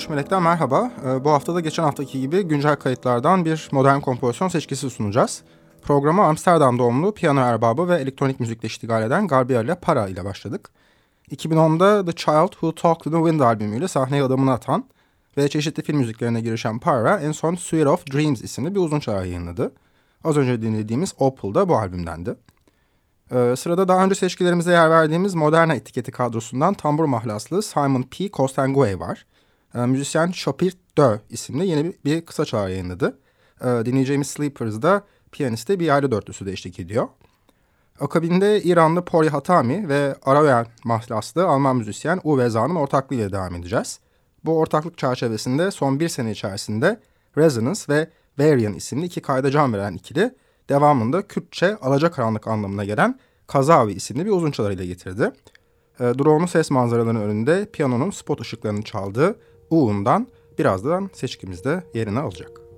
13 Melek'ten merhaba. Ee, bu hafta da geçen haftaki gibi güncel kayıtlardan bir modern kompozisyon seçkisi sunacağız. Programa Amsterdam doğumlu piyano erbabı ve elektronik müzikle iştigal eden Gabriel ile Para ile başladık. 2010'da The Child Who Talked to the Wind albümüyle sahneye adamını atan ve çeşitli film müziklerine girişen Para en son Suite of Dreams isimli bir uzun çağrı yayınladı. Az önce dinlediğimiz Opal da bu albümdendi. Ee, sırada daha önce seçkilerimize yer verdiğimiz Moderna etiketi kadrosundan tambur mahlaslı Simon P. Costangue var. Ee, müzisyen Chopir Dö isimli yeni bir, bir kısa çağrı yayınladı. Ee, dinleyeceğimiz Sleepers'da piyaniste bir aile dörtlüsü de eşlik ediyor. Akabinde İranlı Pori Hatami ve Aravel mahlaslı Alman müzisyen Uwe Zahn'ın ortaklığıyla devam edeceğiz. Bu ortaklık çerçevesinde son bir sene içerisinde Resonance ve Varian isimli iki kayda can veren ikili devamında Kürtçe alacakaranlık anlamına gelen Kazavi isimli bir uzun çalarıyla getirdi. E, drone'un ses manzaralarının önünde piyanonun spot ışıklarını çaldığı Uğun'dan birazdan seçkimizde yerini alacak.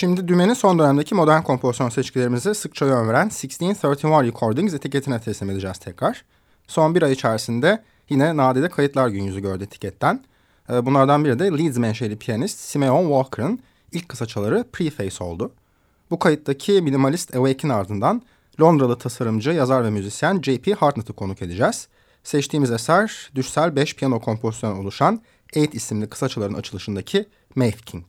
Şimdi Dümen'in son dönemdeki modern kompozisyon seçkilerimizi sıkça yön veren 1631 Recordings etiketine teslim edeceğiz tekrar. Son bir ay içerisinde yine nadide kayıtlar gün yüzü gördü etiketten. Ee, bunlardan biri de Leeds menşeli piyanist Simeon Walker'ın ilk kısaçaları Preface oldu. Bu kayıttaki minimalist Awake'in ardından Londralı tasarımcı, yazar ve müzisyen J.P. Hartnett'ı konuk edeceğiz. Seçtiğimiz eser düşsel 5 piyano kompozisyonu oluşan Eight isimli kısaçaların açılışındaki Maeve King.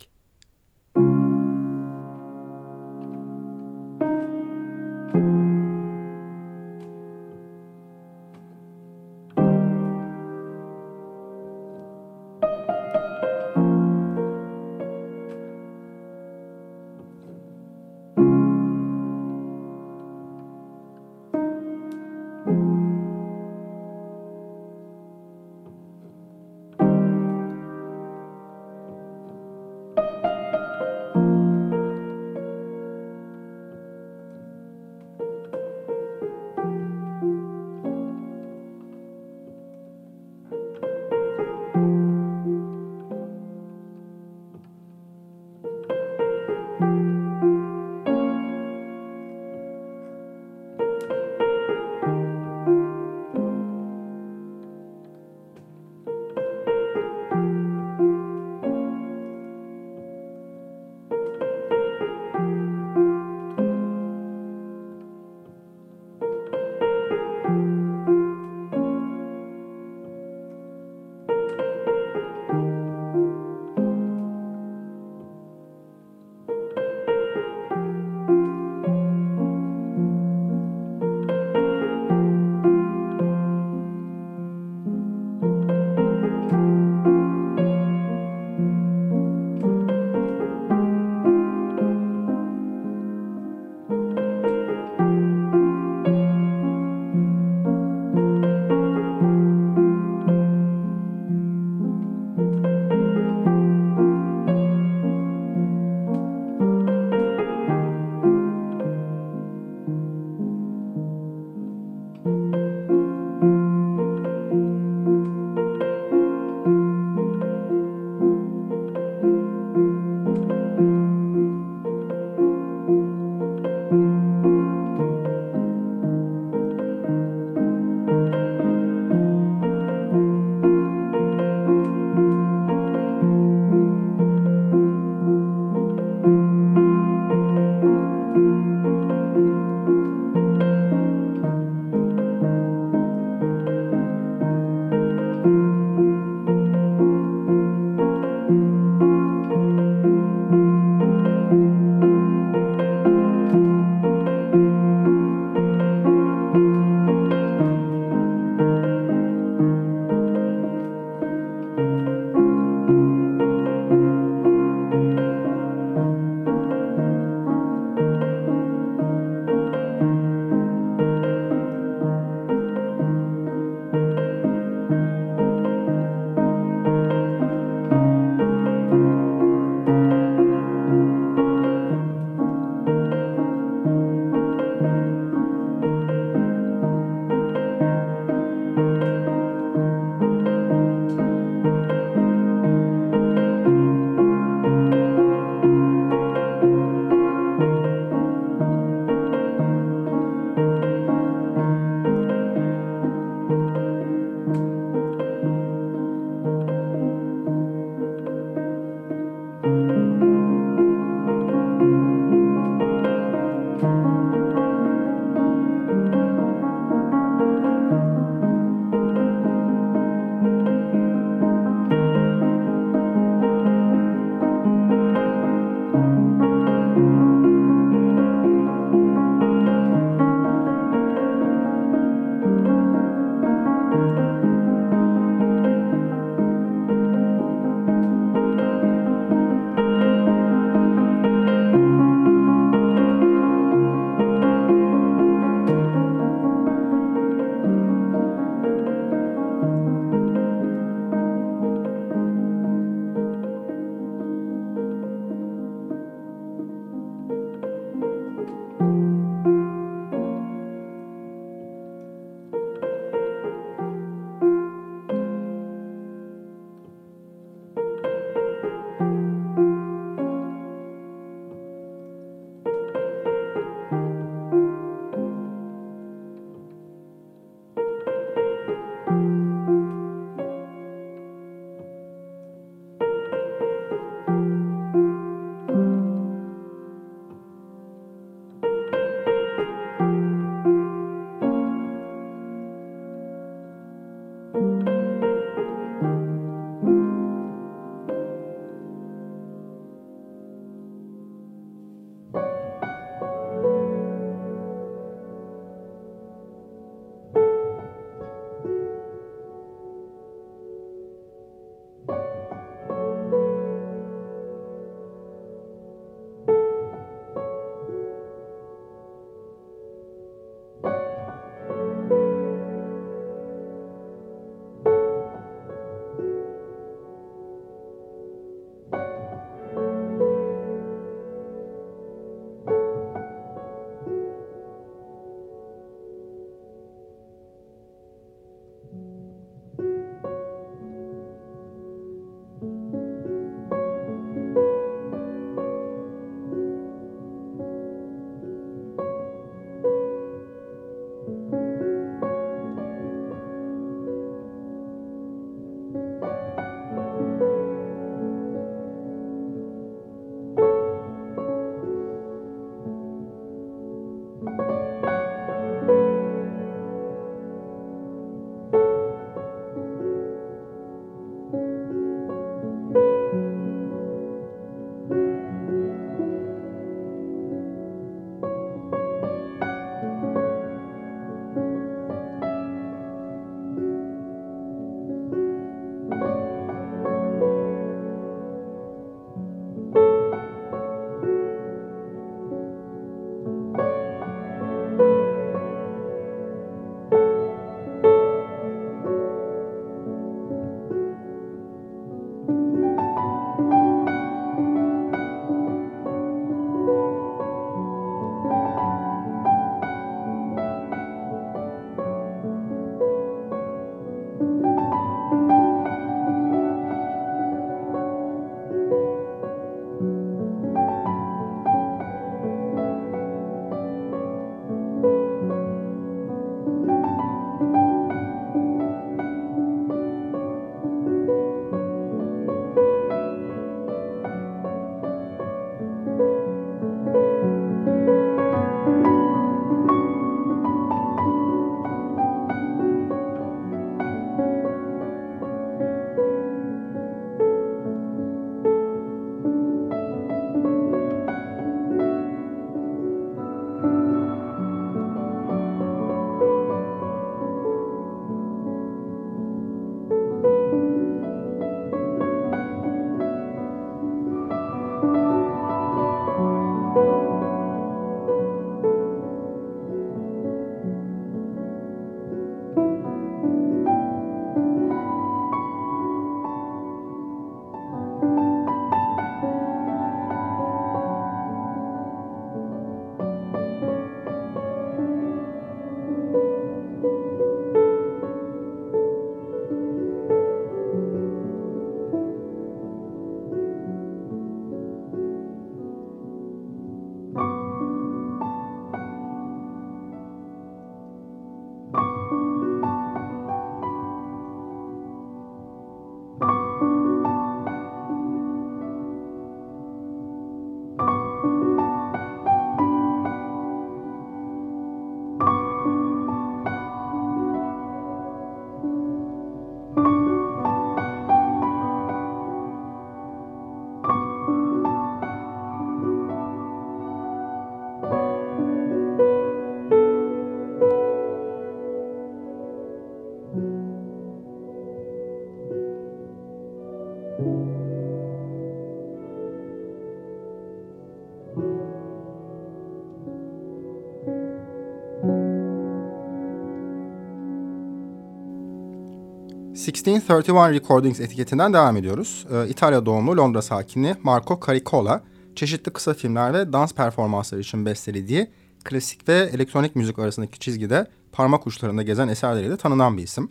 1631 Recordings etiketinden devam ediyoruz. Ee, İtalya doğumlu Londra sakini Marco Caricola, çeşitli kısa filmler ve dans performansları için bestelediği klasik ve elektronik müzik arasındaki çizgide parmak uçlarında gezen eserleriyle tanınan bir isim.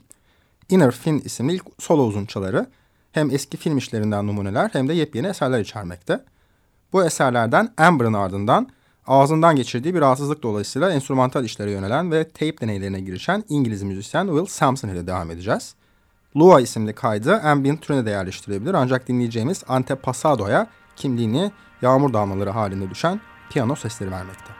Inner Fin isimli ilk solo uzunçaları hem eski film işlerinden numuneler hem de yepyeni eserler içermekte. Bu eserlerden Amber'ın ardından ağzından geçirdiği bir rahatsızlık dolayısıyla enstrümantal işlere yönelen ve tape deneylerine girişen İngiliz müzisyen Will Sampson ile devam edeceğiz. Lua isimli kaydı ambient türüne de yerleştirebilir ancak dinleyeceğimiz Antepasado'ya kimliğini yağmur damlaları halinde düşen piyano sesleri vermekte.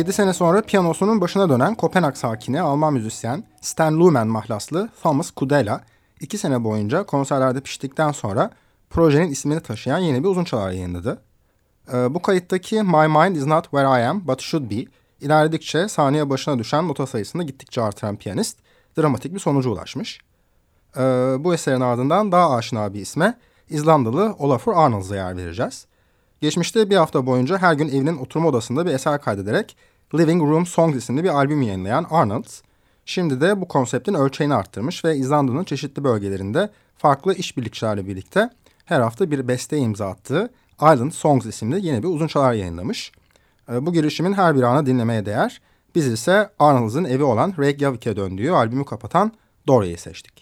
7 sene sonra piyanosunun başına dönen Kopenhag sakini Alman müzisyen Stan Lumen mahlaslı Thomas Kudela 2 sene boyunca konserlerde piştikten sonra projenin ismini taşıyan yeni bir uzun çalar yayınladı. Ee, bu kayıttaki My Mind Is Not Where I Am But Should Be ilerledikçe saniye başına düşen nota sayısını gittikçe artıran piyanist dramatik bir sonuca ulaşmış. Ee, bu eserin ardından daha aşina bir isme İzlandalı Olafur Arnolds'a yer vereceğiz. Geçmişte bir hafta boyunca her gün evinin oturma odasında bir eser kaydederek Living Room Songs isimli bir albüm yayınlayan Arnolds, şimdi de bu konseptin ölçeğini arttırmış ve İzlanda'nın çeşitli bölgelerinde farklı işbirlikçilerle birlikte her hafta bir beste imza attığı Island Songs isimli yeni bir uzun çalar yayınlamış. Ee, bu girişimin her bir anı dinlemeye değer. Biz ise Arnolds'ın evi olan Reykjavik'e döndüğü albümü kapatan Dorya'yı seçtik.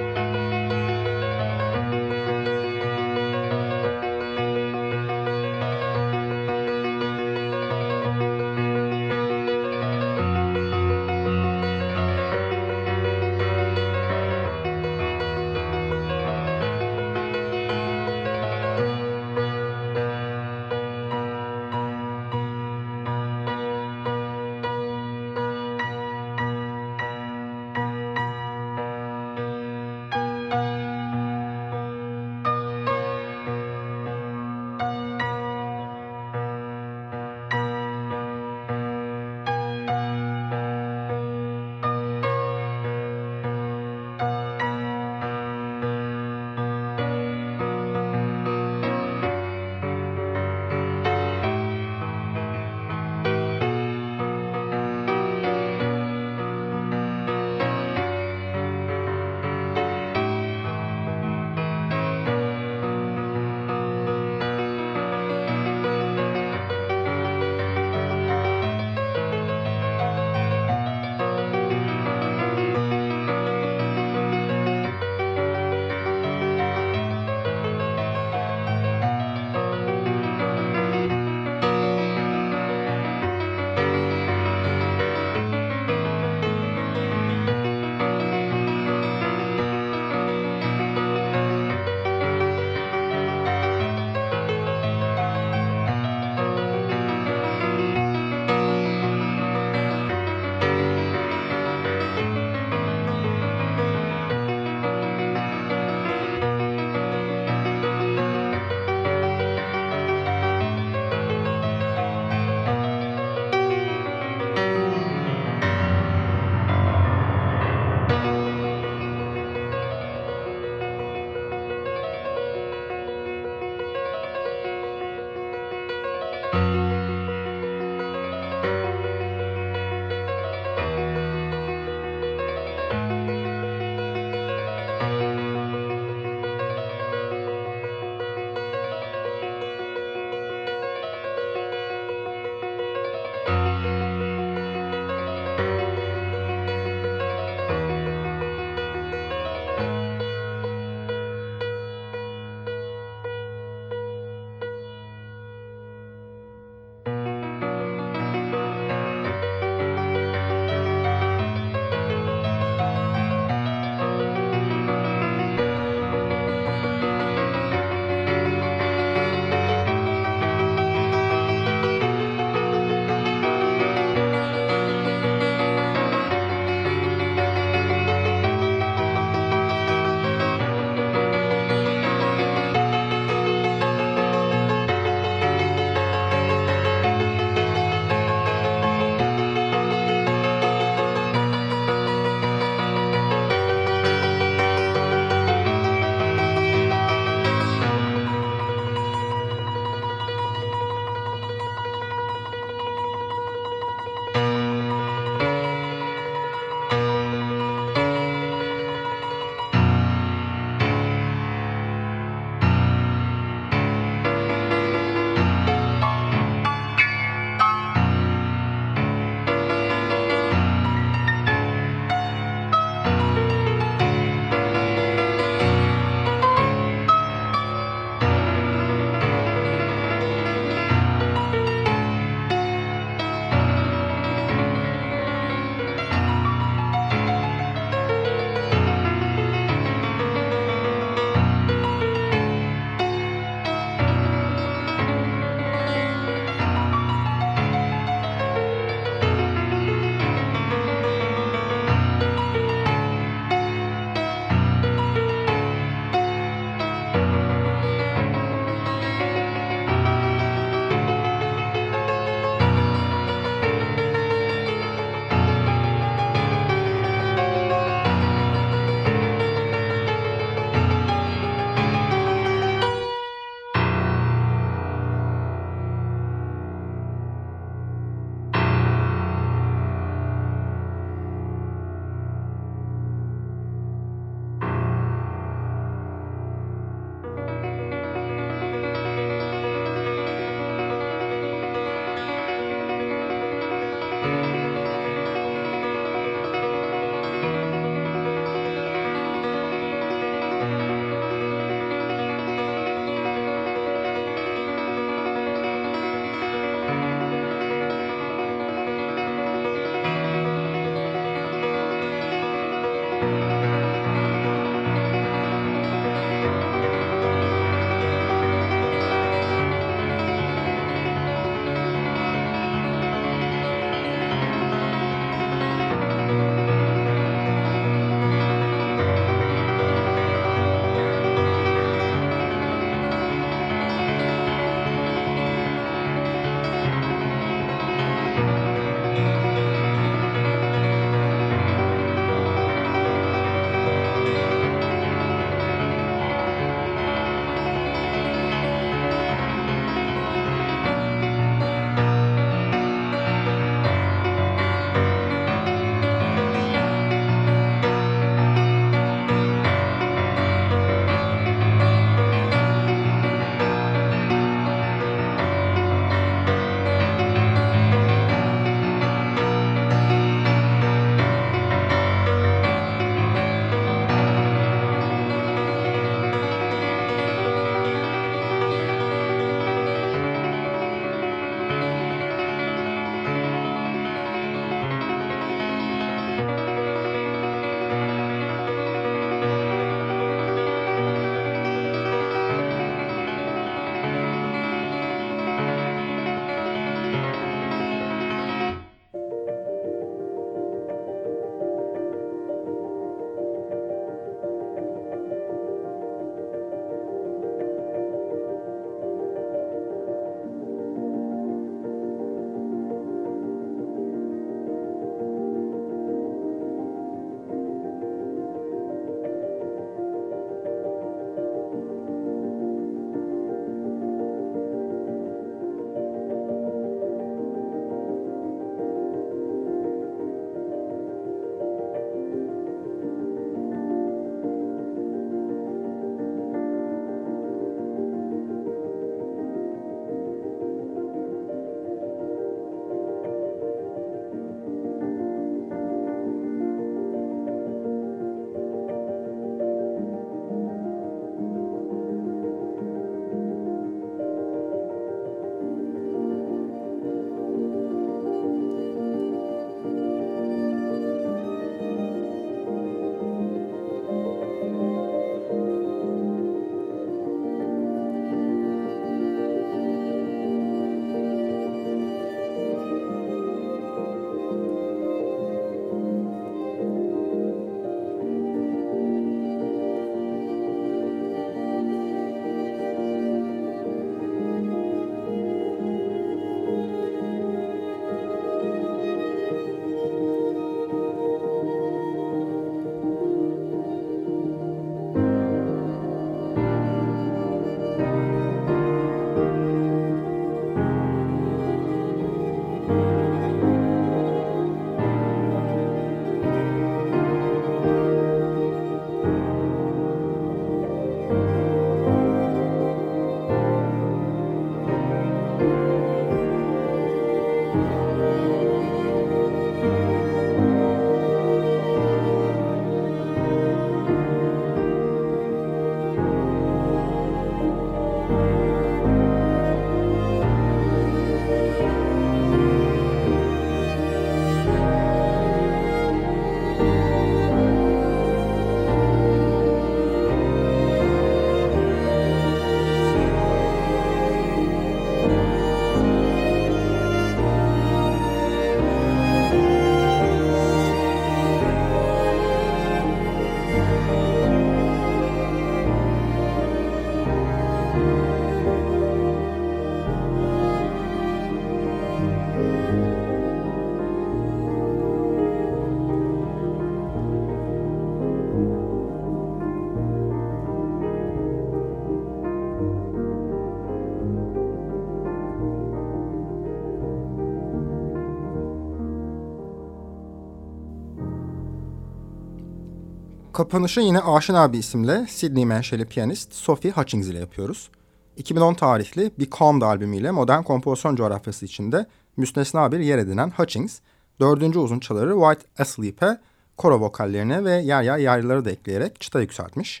Kapanışı yine aşina bir isimle Sydney menşeli piyanist Sophie Hutchings ile yapıyoruz. 2010 tarihli bir Calmed albümüyle modern kompozisyon coğrafyası içinde müstesna bir yer edinen Hutchings, dördüncü uzun çaları White Asleep'e koro vokallerine ve yer yer yaylıları da ekleyerek çıta yükseltmiş.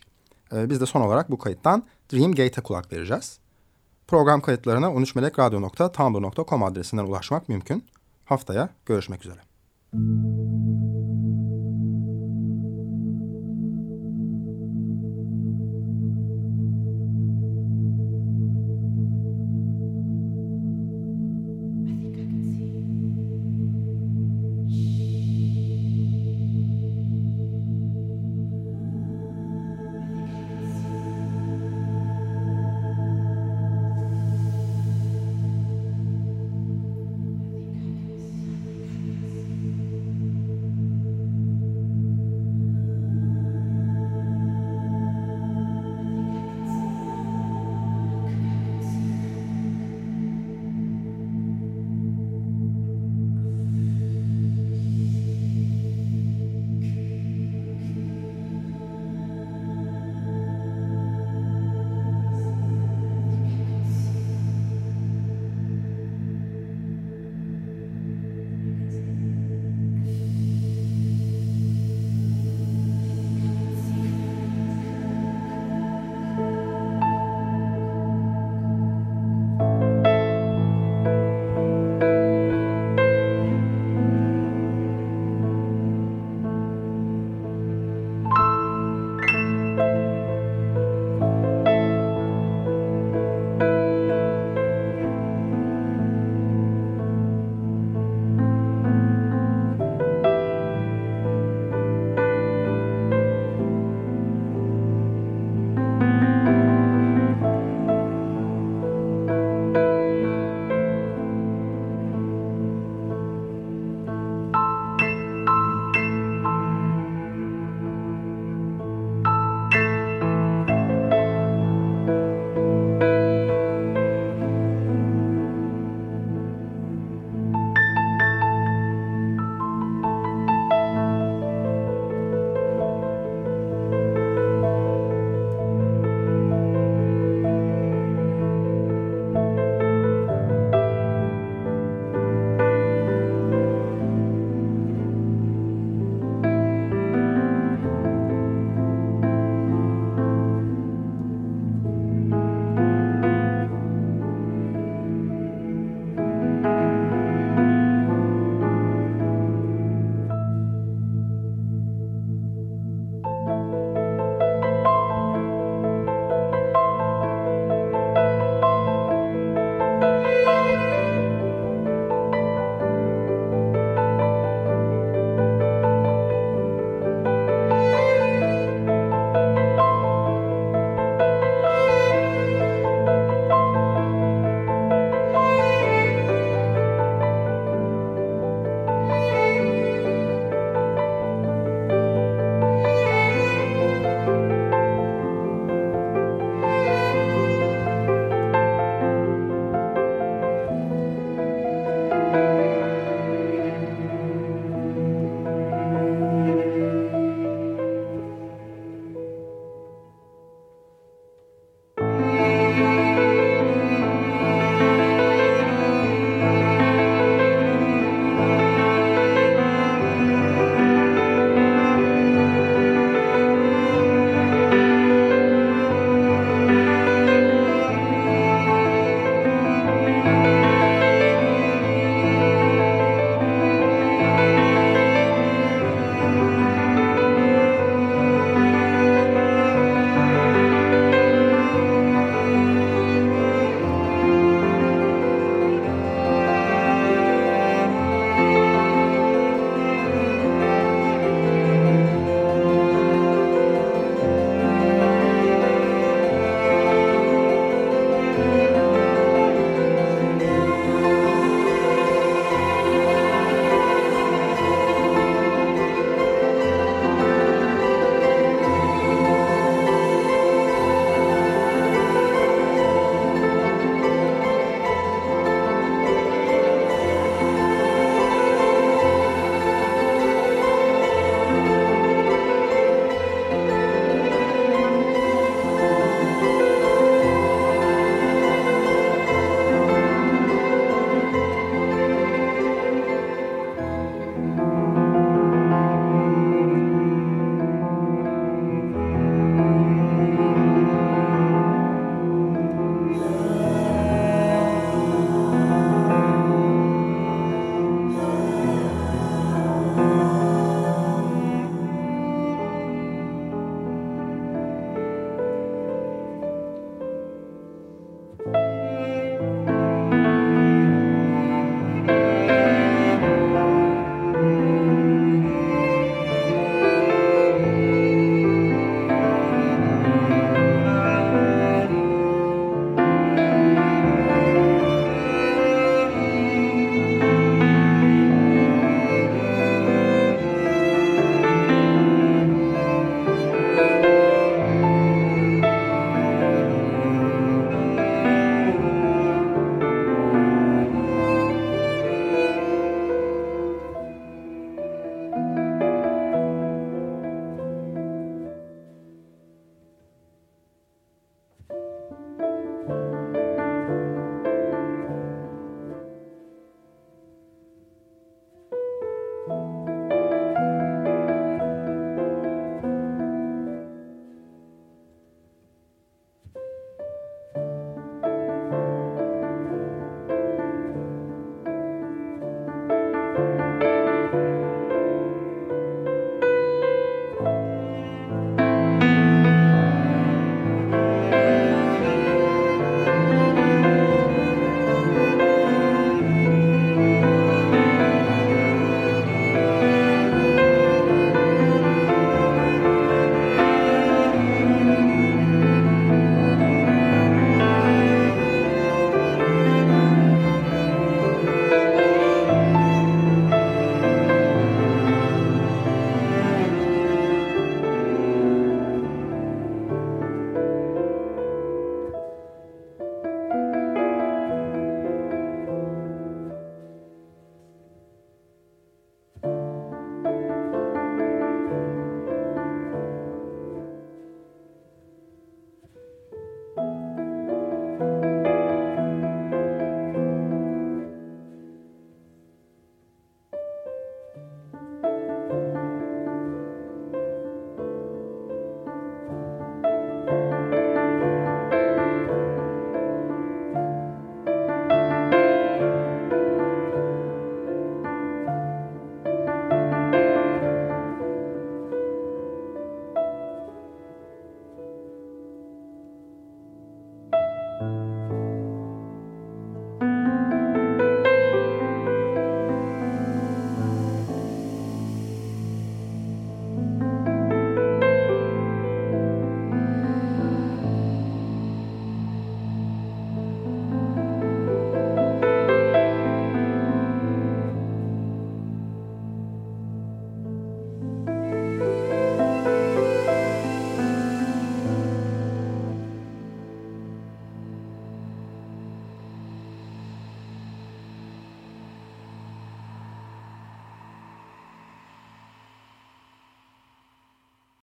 Ee, biz de son olarak bu kayıttan Dream Gate'e kulak vereceğiz. Program kayıtlarına 13melekradyo.tumblr.com adresinden ulaşmak mümkün. Haftaya görüşmek üzere. Müzik